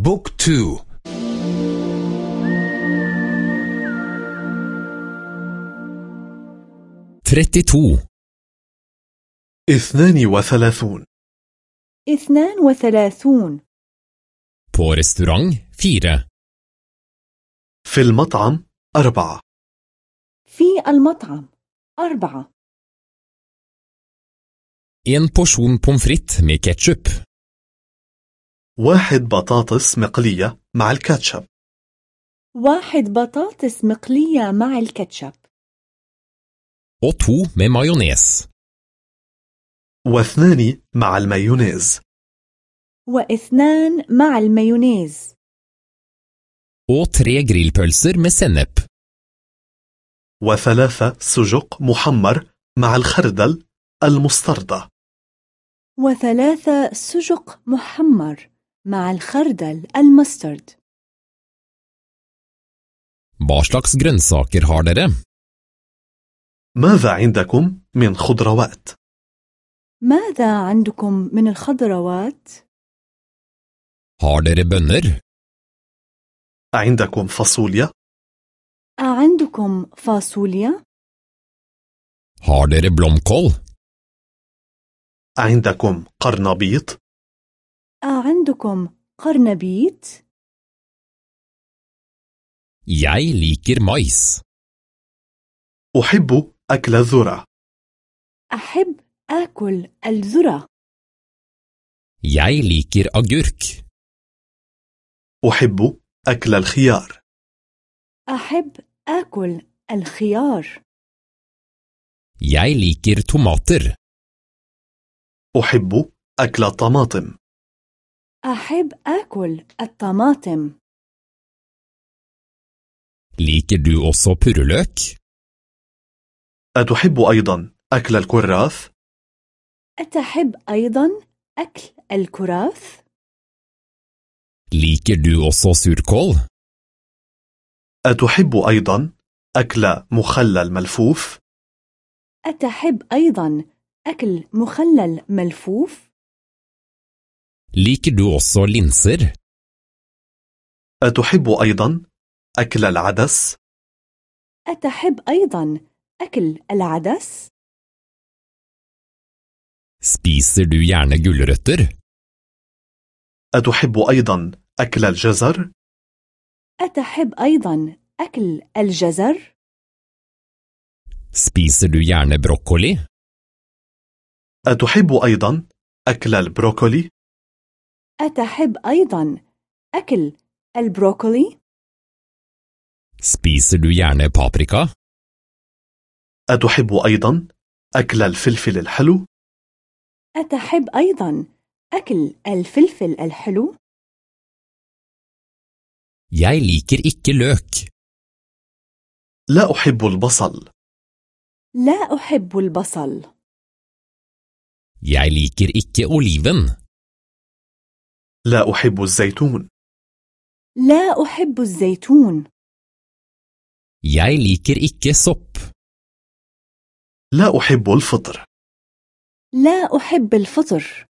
بوك تو. trettito اثنان وثلاثون. اثنان وثلاثون. På restaurang fire. في المطعم أربعة. في المطعم أربعة. En pommes frites med ketchup. واحد بطاطس مقلية مع الكاتشب. واحد بطاطس مقلية مع الكاتشب. Og to med majones. واثنان مع المايونيز. واثنان مع المايونيز. Og tre grillpølser med sennep. وثلاثة سجق محمر مع الخردل المستردة. وثلاثة سجق محمر. مع الخردل المسترد Hva slags grønnsaker har dere? ماذا عندكم من خضروات؟ ماذا عندكم من الخضروات؟ Har dere bønner? عندكم فاصوليا؟ أعندكم فاصوليا؟ Har dere blomkål? عندكم قرنبيط؟ أعندكم قرنبيط؟ Jeg liker mais. أحب أكل الذرة أحب آكل الذرة Jeg liker agurk. أحب أكل الخيار أحب آكل الخيار Jeg liker tomater. أحب أكل الطماطم أحب آكل الطماطم Liker du også purreløk? أتحب أيضا أكل الكراث؟ أتحب أيضا أكل الكراث؟ Liker du også surkål? أتحب أيضا أكل مخلل ملفوف؟ أتحب أيضا أكل مخلل ملفوف؟ Liker du også linser? أتحب أيضا أكل العدس؟ أتحب أيضا أكل العدس؟ Spiser du gjerne gulrøtter? أتحب أيضا أكل الجزر؟ أتحب أيضا أكل الجزر؟ Spiser du gjerne brokkoli? أتحب أيضا أكل البروكولي؟ أتحب أيضا أكل البروكولي؟ Spiser du gjerne paprika? أتحب أيضا أكل الفلفل الحلو؟ أتحب أيضا أكل الفلفل الحلو؟ Jeg liker ikke løk. لا أحب البصل لا أحب البصل Jeg liker ikke oliven. لا أحب الزيتون. لا أحب الزيتون. Jeg liker ikke sopp. لا أحب الفطر. لا أحب الفطر.